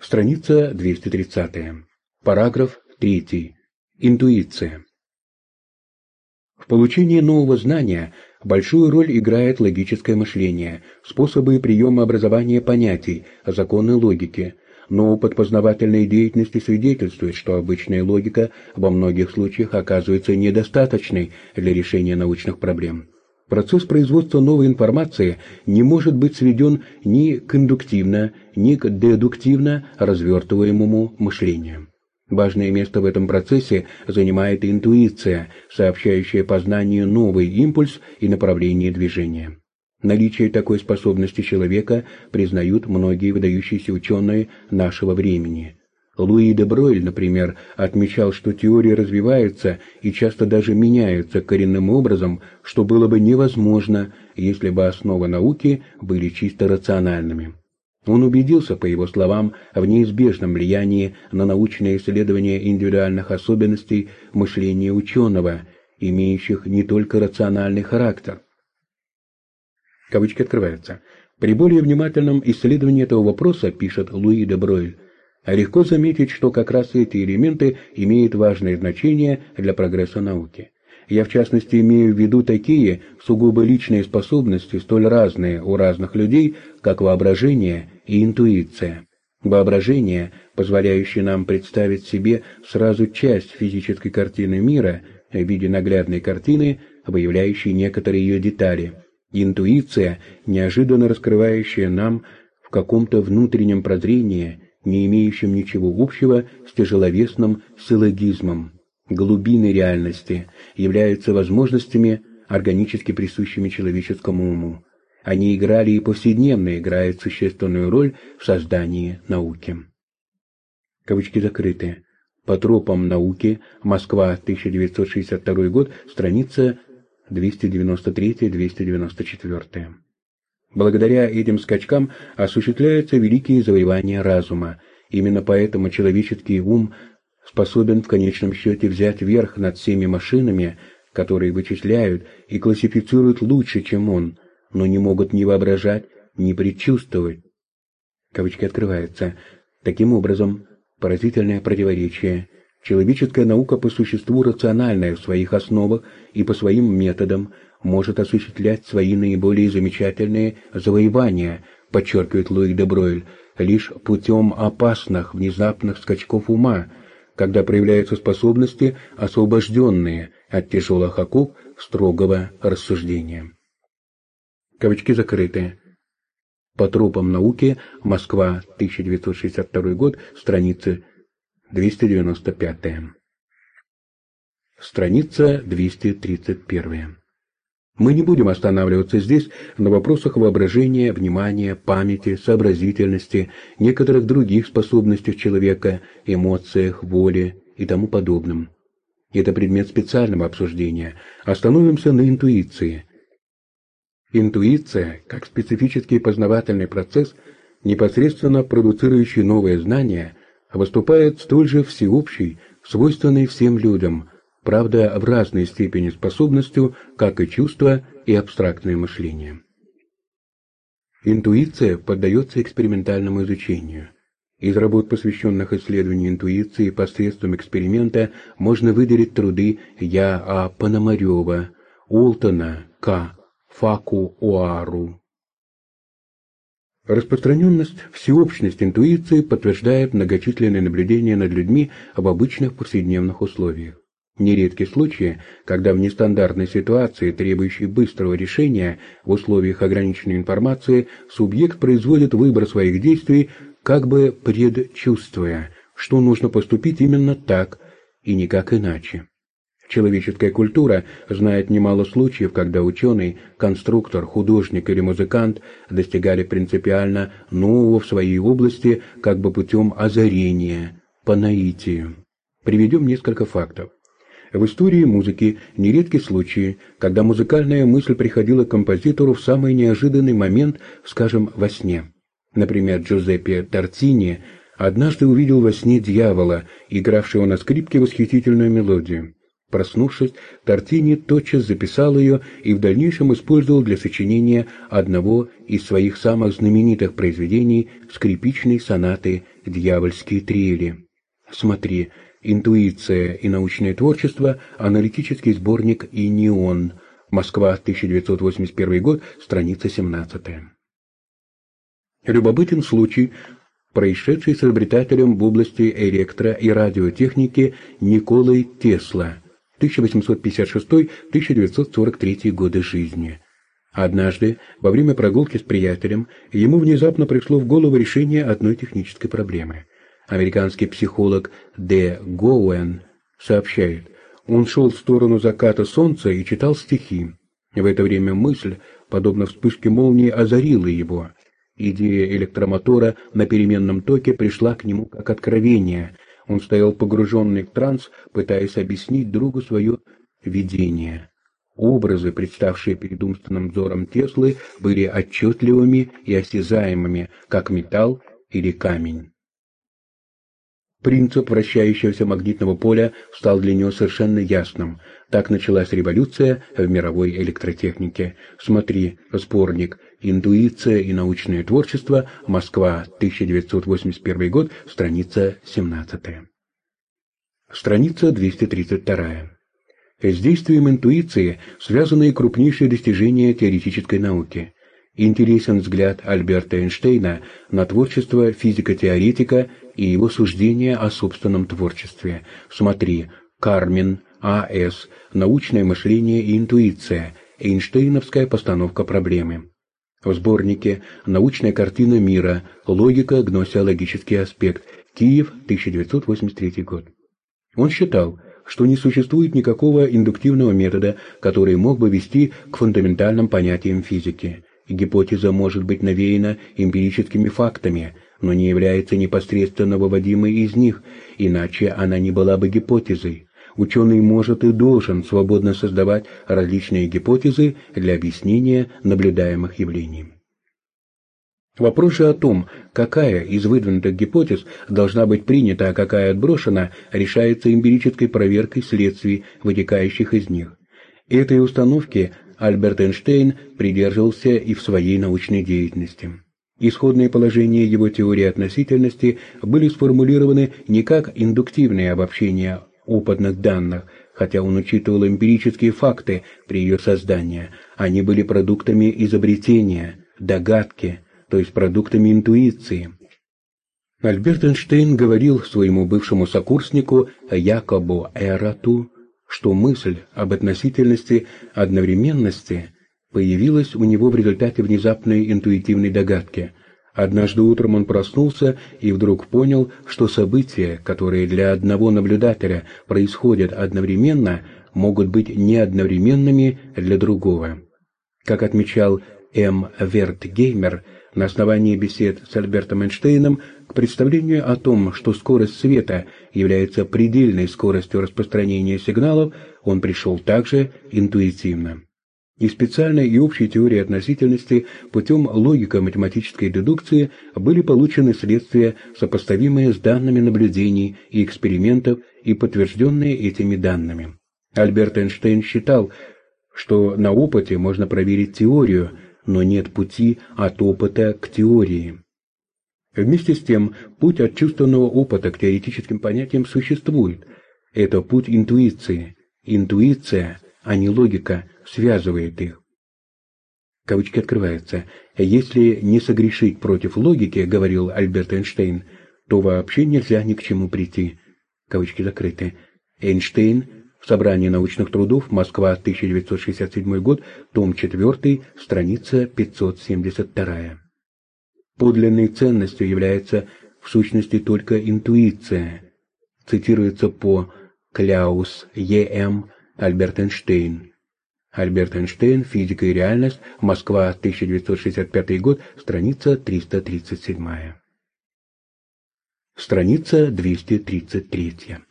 Страница 230. Параграф 3. Интуиция. В получении нового знания большую роль играет логическое мышление, способы и приемы образования понятий, законы логики. Но опыт познавательной деятельности свидетельствует, что обычная логика во многих случаях оказывается недостаточной для решения научных проблем. Процесс производства новой информации не может быть сведен ни к индуктивно, ни к дедуктивно развертываемому мышлению. Важное место в этом процессе занимает интуиция, сообщающая познанию новый импульс и направление движения. Наличие такой способности человека признают многие выдающиеся ученые нашего времени. Луи де Бройль, например, отмечал, что теории развиваются и часто даже меняются коренным образом, что было бы невозможно, если бы основы науки были чисто рациональными. Он убедился, по его словам, в неизбежном влиянии на научное исследование индивидуальных особенностей мышления ученого, имеющих не только рациональный характер. Кавычки открываются. При более внимательном исследовании этого вопроса, пишет Луи де Бройль, легко заметить, что как раз эти элементы имеют важное значение для прогресса науки. Я, в частности, имею в виду такие сугубо личные способности, столь разные у разных людей, как воображение и интуиция. Воображение, позволяющее нам представить себе сразу часть физической картины мира в виде наглядной картины, выявляющей некоторые ее детали. Интуиция, неожиданно раскрывающая нам в каком-то внутреннем прозрении, не имеющем ничего общего с тяжеловесным силлогизмом глубины реальности являются возможностями, органически присущими человеческому уму. Они играли и повседневно играют существенную роль в создании науки. Кавычки закрыты. По тропам науки. Москва, 1962 год. Страница 293-294. Благодаря этим скачкам осуществляются великие завоевания разума. Именно поэтому человеческий ум способен в конечном счете взять верх над всеми машинами, которые вычисляют и классифицируют лучше, чем он, но не могут ни воображать, ни предчувствовать. Кавычки открываются. Таким образом, поразительное противоречие. Человеческая наука по существу рациональная в своих основах и по своим методам может осуществлять свои наиболее замечательные завоевания, подчеркивает Луи де Бройль, лишь путем опасных внезапных скачков ума, когда проявляются способности, освобожденные от тяжелых оков строгого рассуждения. Кавычки закрыты. По тропам науки. Москва, 1962 год, страница 295. Страница 231. Мы не будем останавливаться здесь на вопросах воображения, внимания, памяти, сообразительности, некоторых других способностях человека, эмоциях, воле и тому подобном. Это предмет специального обсуждения. Остановимся на интуиции. Интуиция, как специфический познавательный процесс, непосредственно продуцирующий новые знания, выступает столь же всеобщей, свойственной всем людям – правда в разной степени способностью, как и чувство и абстрактное мышление. Интуиция поддается экспериментальному изучению. Из работ, посвященных исследованию интуиции посредством эксперимента, можно выделить труды Я. А. Пономарева, Уолтона К. Факу Уару. Распространенность, всеобщность интуиции подтверждает многочисленные наблюдения над людьми в обычных повседневных условиях. Нередки случаи, когда в нестандартной ситуации, требующей быстрого решения в условиях ограниченной информации, субъект производит выбор своих действий, как бы предчувствуя, что нужно поступить именно так и никак иначе. Человеческая культура знает немало случаев, когда ученый, конструктор, художник или музыкант достигали принципиально нового в своей области как бы путем озарения, по наитию. Приведем несколько фактов. В истории музыки нередки случаи, когда музыкальная мысль приходила к композитору в самый неожиданный момент, скажем, во сне. Например, Джузеппе Тортини однажды увидел во сне дьявола, игравшего на скрипке восхитительную мелодию. Проснувшись, Тортини тотчас записал ее и в дальнейшем использовал для сочинения одного из своих самых знаменитых произведений скрипичной сонаты «Дьявольские трели». Смотри, «Интуиция и научное творчество», аналитический сборник «Инион», Москва, 1981 год, страница 17. Любопытен случай, происшедший с изобретателем в области электро- и радиотехники Николой Тесла – 1856-1943 годы жизни. Однажды, во время прогулки с приятелем, ему внезапно пришло в голову решение одной технической проблемы. Американский психолог Д. Гоуэн сообщает, он шел в сторону заката солнца и читал стихи. В это время мысль, подобно вспышке молнии, озарила его. Идея электромотора на переменном токе пришла к нему как откровение – он стоял погруженный в транс, пытаясь объяснить другу свое видение. Образы, представшие перед умственным взором Теслы, были отчетливыми и осязаемыми, как металл или камень. Принцип вращающегося магнитного поля стал для него совершенно ясным. Так началась революция в мировой электротехнике. Смотри, сборник «Интуиция и научное творчество. Москва, 1981 год», страница 17. Страница 232. С действием интуиции связаны и крупнейшие достижения теоретической науки. Интересен взгляд Альберта Эйнштейна на творчество физико-теоретика и его суждения о собственном творчестве. Смотри, Кармен, А.С., «Научное мышление и интуиция», Эйнштейновская постановка проблемы. В сборнике «Научная картина мира. Логика. Гносеологический аспект. Киев, 1983 год». Он считал, что не существует никакого индуктивного метода, который мог бы вести к фундаментальным понятиям физики. Гипотеза может быть навеяна эмпирическими фактами, но не является непосредственно выводимой из них, иначе она не была бы гипотезой. Ученый может и должен свободно создавать различные гипотезы для объяснения наблюдаемых явлений. Вопрос же о том, какая из выдвинутых гипотез должна быть принята, а какая отброшена, решается эмпирической проверкой следствий, вытекающих из них. Этой установки Альберт Эйнштейн придерживался и в своей научной деятельности. Исходные положения его теории относительности были сформулированы не как индуктивные обобщения опытных данных, хотя он учитывал эмпирические факты при ее создании, они были продуктами изобретения, догадки, то есть продуктами интуиции. Альберт Эйнштейн говорил своему бывшему сокурснику Якобу Эрату, что мысль об относительности одновременности появилась у него в результате внезапной интуитивной догадки. Однажды утром он проснулся и вдруг понял, что события, которые для одного наблюдателя происходят одновременно, могут быть не одновременными для другого. Как отмечал М. Вертгеймер, на основании бесед с Альбертом Эйнштейном к представлению о том, что скорость света является предельной скоростью распространения сигналов, он пришел также интуитивно. И специальной и общей теории относительности путем логико-математической дедукции были получены следствия, сопоставимые с данными наблюдений и экспериментов и подтвержденные этими данными. Альберт Эйнштейн считал, что на опыте можно проверить теорию, но нет пути от опыта к теории. Вместе с тем, путь от чувственного опыта к теоретическим понятиям существует. Это путь интуиции. Интуиция, а не логика, связывает их. Кавычки открываются. «Если не согрешить против логики, — говорил Альберт Эйнштейн, — то вообще нельзя ни к чему прийти». Кавычки закрыты. Эйнштейн в собрании научных трудов «Москва, 1967 год», том 4, страница 572. Подлинной ценностью является в сущности только интуиция. Цитируется по Кляус Е.М. Альберт Эйнштейн. Альберт Эйнштейн «Физика и реальность», Москва, 1965 год, страница 337. Страница 233.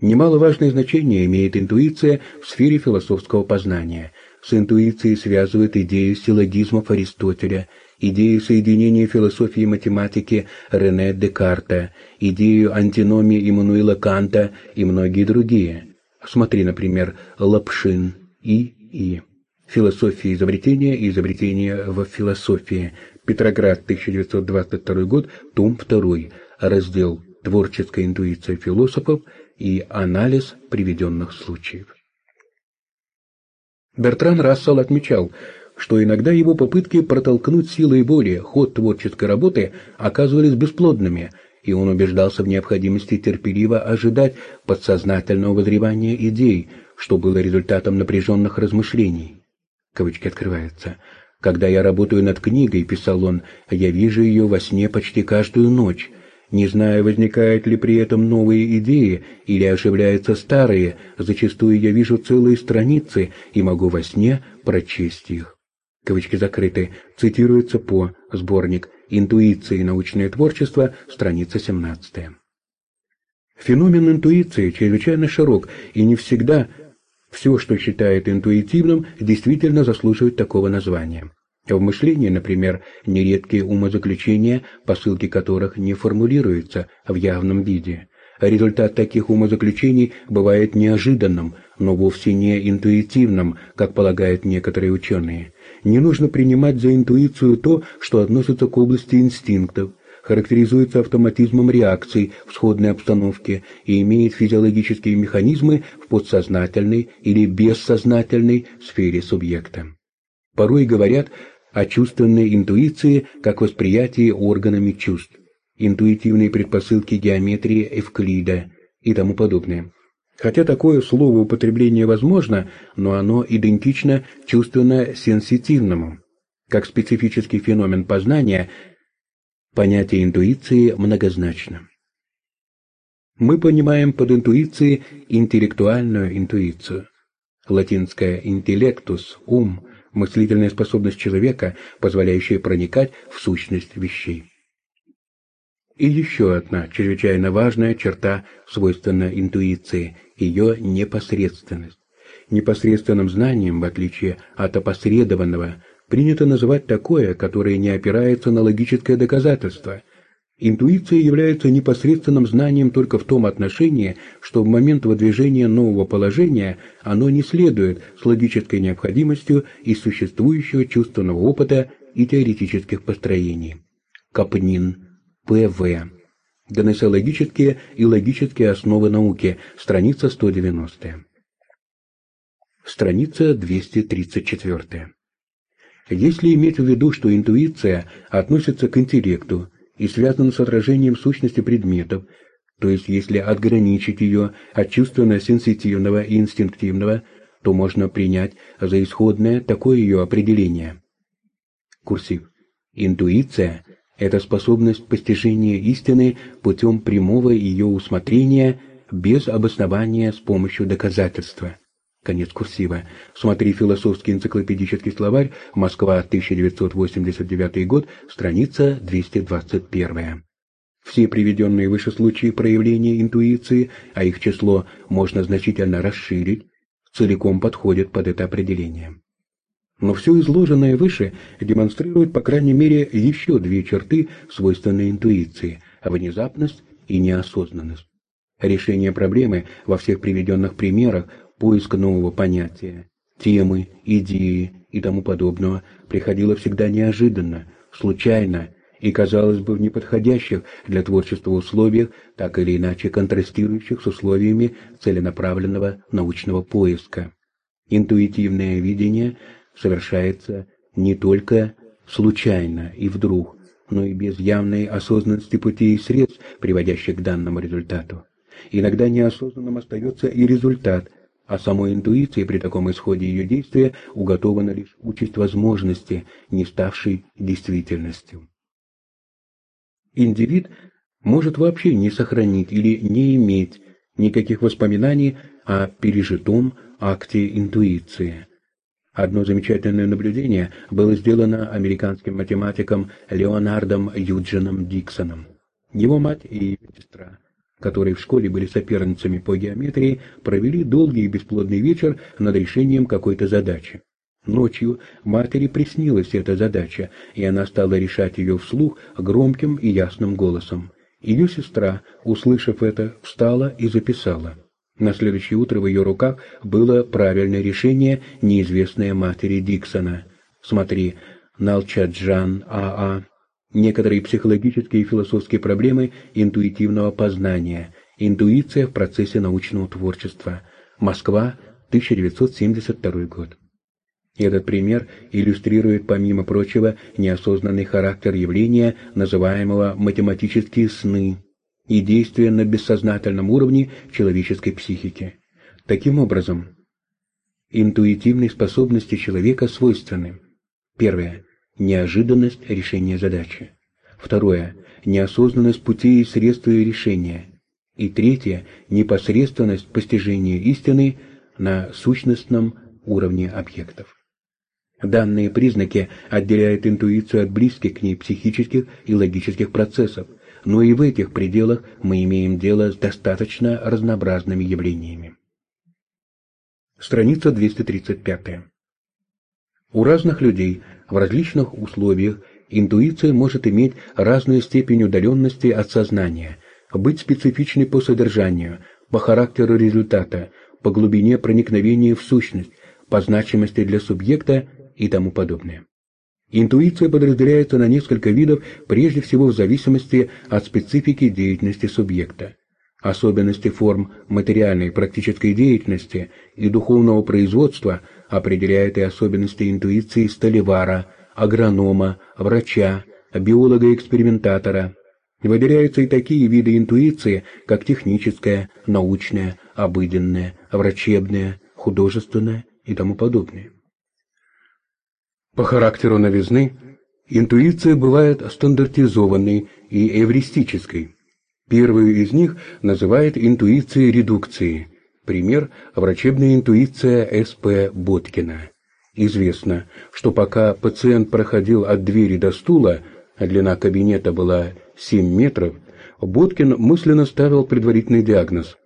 Немаловажное значение имеет интуиция в сфере философского познания. С интуицией связывают идею силлогизмов Аристотеля, идею соединения философии и математики Рене Декарта, идею антиномии Иммануила Канта и многие другие. Смотри, например, Лапшин И. И. Философия изобретения и изобретения в философии. Петроград, 1922 год, том 2, раздел «Творческая интуиция философов» и анализ приведенных случаев. Бертран Рассел отмечал, что иногда его попытки протолкнуть силой воли ход творческой работы оказывались бесплодными, и он убеждался в необходимости терпеливо ожидать подсознательного возревания идей, что было результатом напряженных размышлений. Кавычки открываются. «Когда я работаю над книгой, — писал он, — я вижу ее во сне почти каждую ночь, не зная, возникают ли при этом новые идеи или оживляются старые, зачастую я вижу целые страницы и могу во сне прочесть их. Кавычки закрыты. Цитируется по сборник «Интуиция и научное творчество», страница 17. Феномен интуиции чрезвычайно широк, и не всегда все, что считает интуитивным, действительно заслуживает такого названия. В мышлении, например, нередкие умозаключения, посылки которых не формулируются в явном виде. Результат таких умозаключений бывает неожиданным, но вовсе не интуитивным, как полагают некоторые ученые. Не нужно принимать за интуицию то, что относится к области инстинктов, характеризуется автоматизмом реакций в сходной обстановке и имеет физиологические механизмы в подсознательной или бессознательной сфере субъекта. Порой говорят о чувственной интуиции как восприятии органами чувств, интуитивные предпосылки геометрии Эвклида и тому подобное. Хотя такое слово употребление возможно, но оно идентично чувственно-сенситивному. Как специфический феномен познания, понятие интуиции многозначно. Мы понимаем под интуицией интеллектуальную интуицию. Латинское «intellectus» – ум, мыслительная способность человека, позволяющая проникать в сущность вещей. И еще одна чрезвычайно важная черта, свойственная интуиции – ее непосредственность. Непосредственным знанием, в отличие от опосредованного, принято называть такое, которое не опирается на логическое доказательство – Интуиция является непосредственным знанием только в том отношении, что в момент выдвижения нового положения оно не следует с логической необходимостью из существующего чувственного опыта и теоретических построений. Капнин, П.В. Гносеологические и логические основы науки, страница 190. Страница 234. Если иметь в виду, что интуиция относится к интеллекту, и связано с отражением сущности предметов, то есть если отграничить ее от чувственно-сенситивного и инстинктивного, то можно принять за исходное такое ее определение. Курсив. Интуиция – это способность постижения истины путем прямого ее усмотрения без обоснования с помощью доказательства. Конец курсива. Смотри «Философский энциклопедический словарь», Москва, 1989 год, страница 221. Все приведенные выше случаи проявления интуиции, а их число можно значительно расширить, целиком подходят под это определение. Но все изложенное выше демонстрирует, по крайней мере, еще две черты, свойственной интуиции – внезапность и неосознанность. Решение проблемы во всех приведенных примерах поиск нового понятия, темы, идеи и тому подобного приходило всегда неожиданно, случайно и, казалось бы, в неподходящих для творчества условиях, так или иначе контрастирующих с условиями целенаправленного научного поиска. Интуитивное видение совершается не только случайно и вдруг, но и без явной осознанности путей и средств, приводящих к данному результату. Иногда неосознанным остается и результат, а самой интуиции при таком исходе ее действия уготована лишь участь возможности, не ставшей действительностью. Индивид может вообще не сохранить или не иметь никаких воспоминаний о пережитом акте интуиции. Одно замечательное наблюдение было сделано американским математиком Леонардом Юджином Диксоном. Его мать и сестра которые в школе были соперницами по геометрии, провели долгий и бесплодный вечер над решением какой-то задачи. Ночью матери приснилась эта задача, и она стала решать ее вслух громким и ясным голосом. Ее сестра, услышав это, встала и записала. На следующее утро в ее руках было правильное решение, неизвестное матери Диксона. Смотри, Налчаджан А.А. Некоторые психологические и философские проблемы интуитивного познания. Интуиция в процессе научного творчества. Москва, 1972 год. Этот пример иллюстрирует, помимо прочего, неосознанный характер явления, называемого математические сны, и действия на бессознательном уровне человеческой психики. Таким образом, интуитивные способности человека свойственны. Первое. Неожиданность решения задачи. Второе. Неосознанность путей и средств ее решения. И третье. Непосредственность постижения истины на сущностном уровне объектов. Данные признаки отделяют интуицию от близких к ней психических и логических процессов, но и в этих пределах мы имеем дело с достаточно разнообразными явлениями. Страница 235. У разных людей в различных условиях интуиция может иметь разную степень удаленности от сознания, быть специфичной по содержанию, по характеру результата, по глубине проникновения в сущность, по значимости для субъекта и тому подобное. Интуиция подразделяется на несколько видов, прежде всего в зависимости от специфики деятельности субъекта. Особенности форм материальной практической деятельности и духовного производства определяют и особенности интуиции столевара, агронома, врача, биолога-экспериментатора. Выделяются и такие виды интуиции, как техническая, научная, обыденная, врачебная, художественная и тому подобное. По характеру новизны интуиция бывает стандартизованной и эвристической. Первую из них называют интуицией редукции. Пример – врачебная интуиция С.П. Боткина. Известно, что пока пациент проходил от двери до стула, а длина кабинета была 7 метров, Боткин мысленно ставил предварительный диагноз.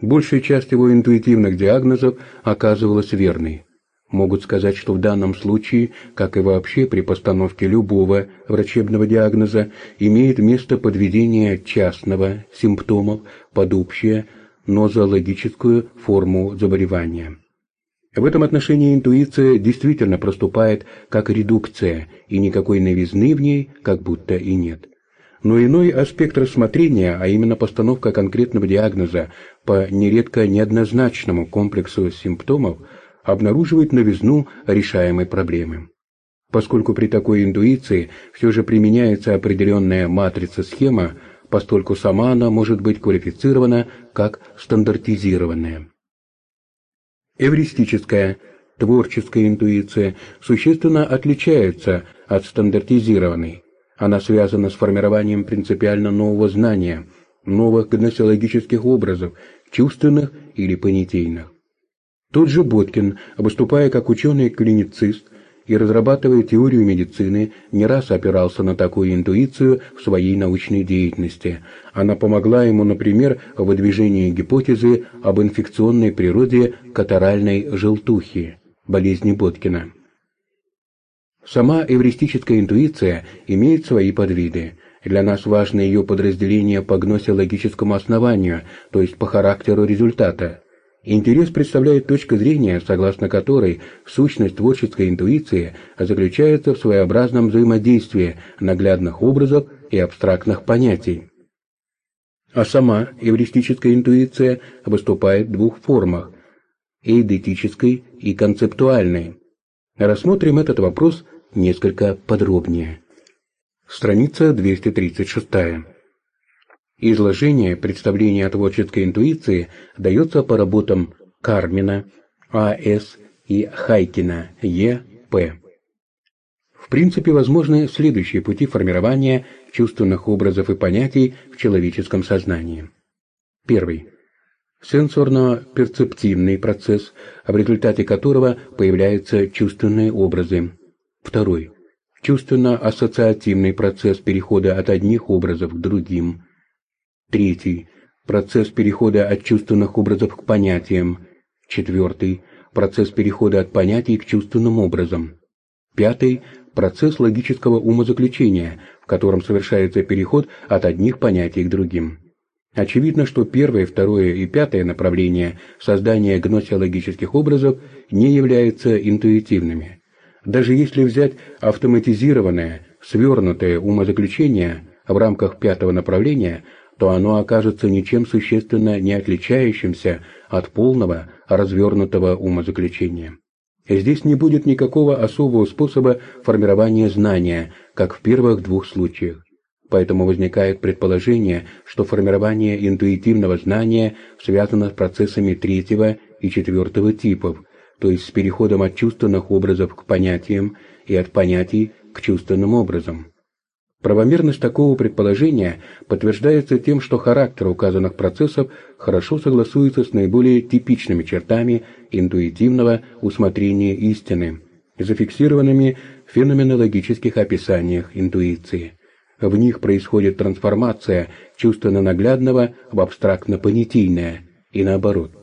Большая часть его интуитивных диагнозов оказывалась верной могут сказать, что в данном случае, как и вообще при постановке любого врачебного диагноза, имеет место подведение частного симптомов под общее нозологическую форму заболевания. В этом отношении интуиция действительно проступает как редукция, и никакой новизны в ней как будто и нет. Но иной аспект рассмотрения, а именно постановка конкретного диагноза по нередко неоднозначному комплексу симптомов – обнаруживает новизну решаемой проблемы. Поскольку при такой интуиции все же применяется определенная матрица-схема, постольку сама она может быть квалифицирована как стандартизированная. Эвристическая, творческая интуиция существенно отличается от стандартизированной. Она связана с формированием принципиально нового знания, новых гносеологических образов, чувственных или понятийных. Тот же Боткин, выступая как ученый-клиницист и разрабатывая теорию медицины, не раз опирался на такую интуицию в своей научной деятельности. Она помогла ему, например, в выдвижении гипотезы об инфекционной природе катаральной желтухи, болезни Боткина. Сама эвристическая интуиция имеет свои подвиды. Для нас важно ее подразделение по гносеологическому основанию, то есть по характеру результата. Интерес представляет точка зрения, согласно которой сущность творческой интуиции заключается в своеобразном взаимодействии наглядных образов и абстрактных понятий. А сама эвристическая интуиция выступает в двух формах – эйдетической и концептуальной. Рассмотрим этот вопрос несколько подробнее. Страница 236. Изложение представления о творческой интуиции дается по работам Кармина, А.С. и Хайкина, Е.П. В принципе, возможны следующие пути формирования чувственных образов и понятий в человеческом сознании. Первый. Сенсорно-перцептивный процесс, в результате которого появляются чувственные образы. Второй. Чувственно-ассоциативный процесс перехода от одних образов к другим. Третий – процесс перехода от чувственных образов к понятиям. Четвертый – процесс перехода от понятий к чувственным образам. Пятый – процесс логического умозаключения, в котором совершается переход от одних понятий к другим. Очевидно, что первое, второе и пятое направления создания гносеологических образов не являются интуитивными. Даже если взять автоматизированное, свернутое умозаключение в рамках пятого направления, то оно окажется ничем существенно не отличающимся от полного развернутого умозаключения. Здесь не будет никакого особого способа формирования знания, как в первых двух случаях. Поэтому возникает предположение, что формирование интуитивного знания связано с процессами третьего и четвертого типов, то есть с переходом от чувственных образов к понятиям и от понятий к чувственным образом. Правомерность такого предположения подтверждается тем, что характер указанных процессов хорошо согласуется с наиболее типичными чертами интуитивного усмотрения истины, зафиксированными в феноменологических описаниях интуиции. В них происходит трансформация чувственно-наглядного в абстрактно-понятийное, и наоборот –